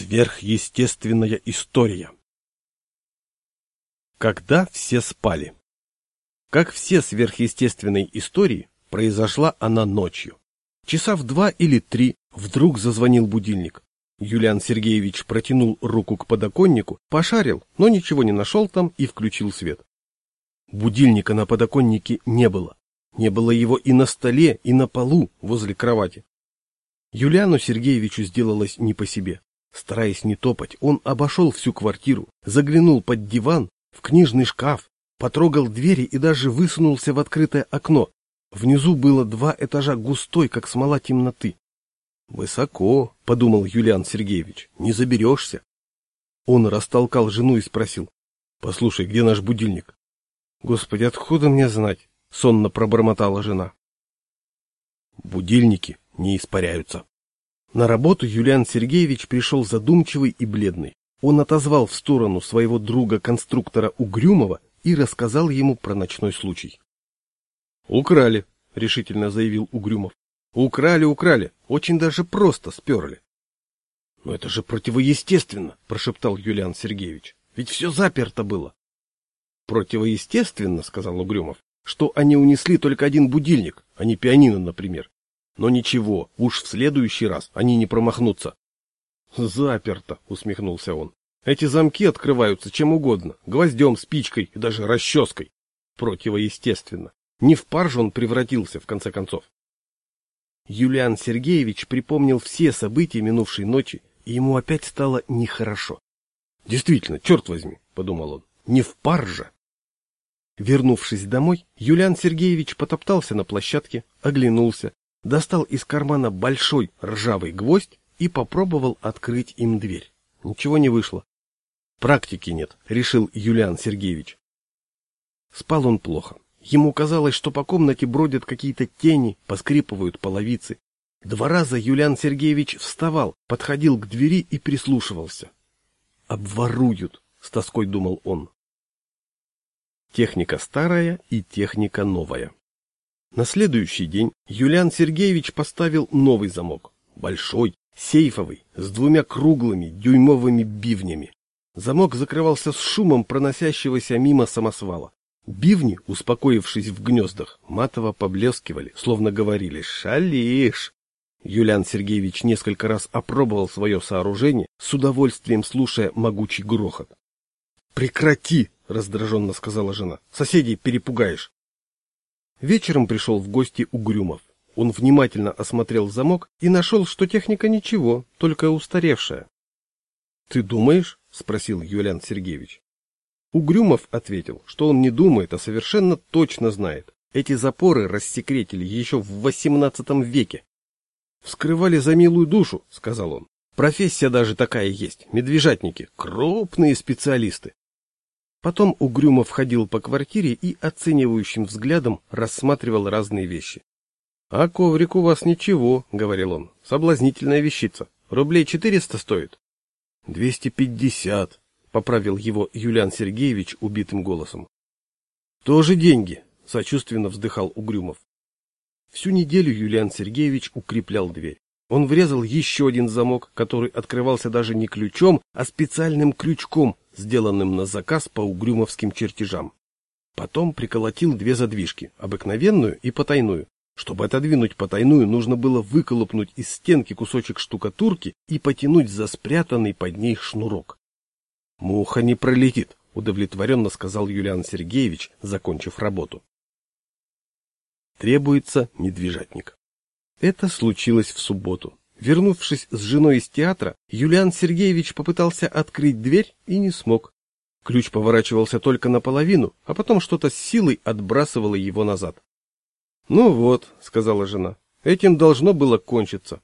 Сверхъестественная история. Когда все спали. Как все сверхъестественные истории, произошла она ночью. Часа в два или три вдруг зазвонил будильник. Юлиан Сергеевич протянул руку к подоконнику, пошарил, но ничего не нашел там и включил свет. Будильника на подоконнике не было. Не было его и на столе, и на полу возле кровати. Юлиану Сергеевичу сделалось не по себе. Стараясь не топать, он обошел всю квартиру, заглянул под диван, в книжный шкаф, потрогал двери и даже высунулся в открытое окно. Внизу было два этажа густой, как смола темноты. «Высоко», — подумал Юлиан Сергеевич, — «не заберешься». Он растолкал жену и спросил, «Послушай, где наш будильник?» «Господи, откуда мне знать?» — сонно пробормотала жена. «Будильники не испаряются», на работу Юлиан Сергеевич пришел задумчивый и бледный. Он отозвал в сторону своего друга-конструктора Угрюмова и рассказал ему про ночной случай. «Украли», — решительно заявил Угрюмов. «Украли, украли, очень даже просто сперли». «Но это же противоестественно», — прошептал Юлиан Сергеевич. «Ведь все заперто было». «Противоестественно», — сказал Угрюмов, — «что они унесли только один будильник, а не пианино, например. Но ничего, уж в следующий раз они не промахнутся. Заперто, усмехнулся он. Эти замки открываются чем угодно, гвоздем, спичкой и даже расческой. Противоестественно. Не в пар же он превратился, в конце концов. Юлиан Сергеевич припомнил все события минувшей ночи, и ему опять стало нехорошо. Действительно, черт возьми, подумал он, не в пар же. Вернувшись домой, Юлиан Сергеевич потоптался на площадке, оглянулся, достал из кармана большой ржавый гвоздь и попробовал открыть им дверь. Ничего не вышло. Практики нет, решил Юлиан Сергеевич. Спал он плохо. Ему казалось, что по комнате бродят какие-то тени, поскрипывают половицы. Два раза Юлиан Сергеевич вставал, подходил к двери и прислушивался. «Обворуют», — с тоской думал он. Техника старая и техника новая. На следующий день Юлиан Сергеевич поставил новый замок. Большой, сейфовый, с двумя круглыми дюймовыми бивнями. Замок закрывался с шумом проносящегося мимо самосвала. Бивни, успокоившись в гнездах, матово поблескивали, словно говорили «Шалишь!». Юлиан Сергеевич несколько раз опробовал свое сооружение, с удовольствием слушая могучий грохот. «Прекрати!» — раздраженно сказала жена. «Соседей перепугаешь!» Вечером пришел в гости Угрюмов. Он внимательно осмотрел замок и нашел, что техника ничего, только устаревшая. — Ты думаешь? — спросил Юлиан Сергеевич. Угрюмов ответил, что он не думает, а совершенно точно знает. Эти запоры рассекретили еще в XVIII веке. «Вскрывали за милую душу», — сказал он. «Профессия даже такая есть. Медвежатники. Крупные специалисты. Потом угрюмо входил по квартире и оценивающим взглядом рассматривал разные вещи. — А коврик у вас ничего, — говорил он, — соблазнительная вещица. Рублей четыреста стоит? — Двести пятьдесят, — поправил его Юлиан Сергеевич убитым голосом. — Тоже деньги, — сочувственно вздыхал Угрюмов. Всю неделю Юлиан Сергеевич укреплял дверь. Он врезал еще один замок, который открывался даже не ключом, а специальным крючком, сделанным на заказ по угрюмовским чертежам. Потом приколотил две задвижки, обыкновенную и потайную. Чтобы отодвинуть потайную, нужно было выколопнуть из стенки кусочек штукатурки и потянуть за спрятанный под ней шнурок. «Муха не пролетит», — удовлетворенно сказал Юлиан Сергеевич, закончив работу. Требуется медвежатник. Это случилось в субботу. Вернувшись с женой из театра, Юлиан Сергеевич попытался открыть дверь и не смог. Ключ поворачивался только наполовину, а потом что-то с силой отбрасывало его назад. «Ну вот», — сказала жена, — «этим должно было кончиться».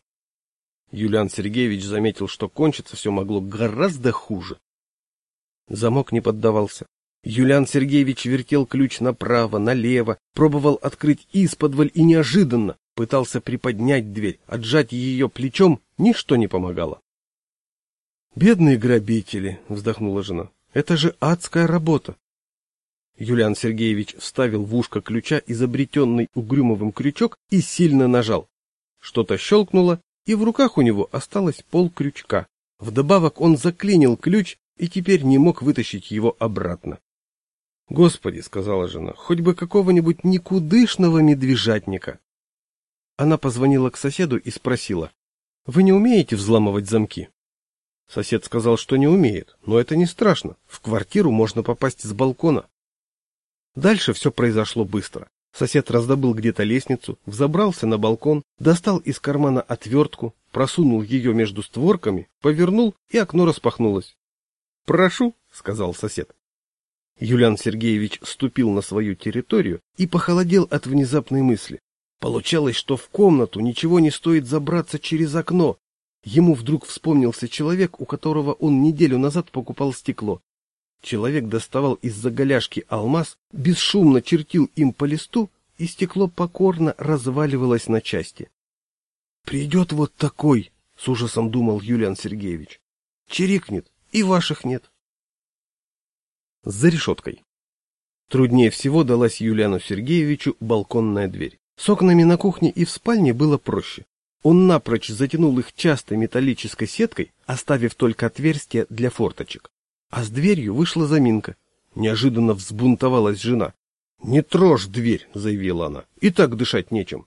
Юлиан Сергеевич заметил, что кончиться все могло гораздо хуже. Замок не поддавался. Юлиан Сергеевич вертел ключ направо, налево, пробовал открыть исподволь и неожиданно пытался приподнять дверь, отжать ее плечом, ничто не помогало. «Бедные грабители!» — вздохнула жена. «Это же адская работа!» Юлиан Сергеевич вставил в ушко ключа изобретенный угрюмовым крючок и сильно нажал. Что-то щелкнуло, и в руках у него осталось пол крючка. Вдобавок он заклинил ключ и теперь не мог вытащить его обратно. «Господи», — сказала жена, — «хоть бы какого-нибудь никудышного медвежатника». Она позвонила к соседу и спросила, «Вы не умеете взламывать замки?» Сосед сказал, что не умеет, но это не страшно, в квартиру можно попасть с балкона. Дальше все произошло быстро. Сосед раздобыл где-то лестницу, взобрался на балкон, достал из кармана отвертку, просунул ее между створками, повернул, и окно распахнулось. «Прошу», — сказал сосед. Юлиан Сергеевич ступил на свою территорию и похолодел от внезапной мысли. Получалось, что в комнату ничего не стоит забраться через окно. Ему вдруг вспомнился человек, у которого он неделю назад покупал стекло. Человек доставал из-за голяшки алмаз, бесшумно чертил им по листу, и стекло покорно разваливалось на части. «Придет вот такой», — с ужасом думал Юлиан Сергеевич. «Чирикнет, и ваших нет» за решеткой. Труднее всего далась Юлиану Сергеевичу балконная дверь. С окнами на кухне и в спальне было проще. Он напрочь затянул их частой металлической сеткой, оставив только отверстие для форточек. А с дверью вышла заминка. Неожиданно взбунтовалась жена. «Не трожь дверь», — заявила она, — «и так дышать нечем».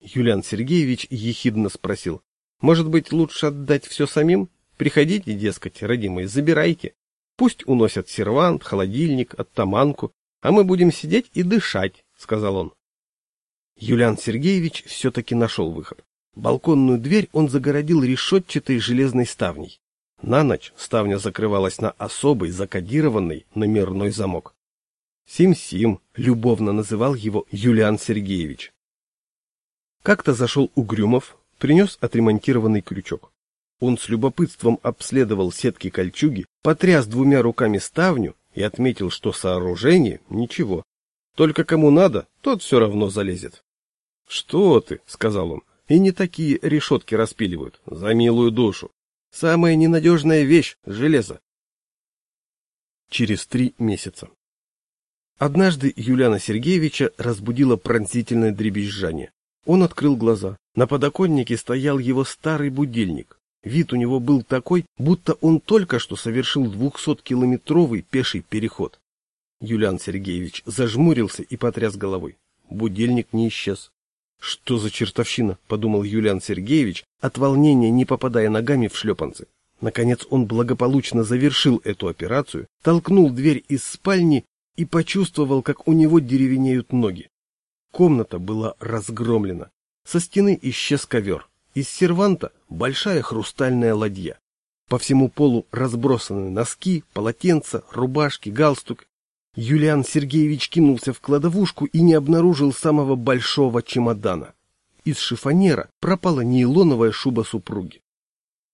Юлиан Сергеевич ехидно спросил. «Может быть, лучше отдать все самим? Приходите, дескать, родимые, забирайте». Пусть уносят сервант, холодильник, оттаманку, а мы будем сидеть и дышать, — сказал он. Юлиан Сергеевич все-таки нашел выход. Балконную дверь он загородил решетчатой железной ставней. На ночь ставня закрывалась на особый закодированный номерной замок. Сим-Сим любовно называл его Юлиан Сергеевич. Как-то зашел Угрюмов, принес отремонтированный крючок. Он с любопытством обследовал сетки кольчуги, потряс двумя руками ставню и отметил, что сооружение — ничего. Только кому надо, тот все равно залезет. — Что ты, — сказал он, — и не такие решетки распиливают, за милую душу. Самая ненадежная вещь — железо. Через три месяца. Однажды Юлиана Сергеевича разбудило пронзительное дребезжание. Он открыл глаза. На подоконнике стоял его старый будильник. Вид у него был такой, будто он только что совершил двухсоткилометровый пеший переход. Юлиан Сергеевич зажмурился и потряс головой. Будильник не исчез. «Что за чертовщина?» — подумал Юлиан Сергеевич, от волнения не попадая ногами в шлепанцы. Наконец он благополучно завершил эту операцию, толкнул дверь из спальни и почувствовал, как у него деревенеют ноги. Комната была разгромлена. Со стены исчез ковер. Из серванта большая хрустальная ладья. По всему полу разбросаны носки, полотенца, рубашки, галстук. Юлиан Сергеевич кинулся в кладовушку и не обнаружил самого большого чемодана. Из шифонера пропала нейлоновая шуба супруги.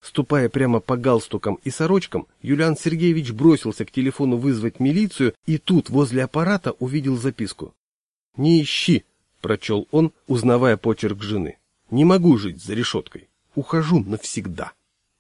Ступая прямо по галстукам и сорочкам, Юлиан Сергеевич бросился к телефону вызвать милицию и тут возле аппарата увидел записку. «Не ищи», — прочел он, узнавая почерк жены. Не могу жить за решеткой. Ухожу навсегда.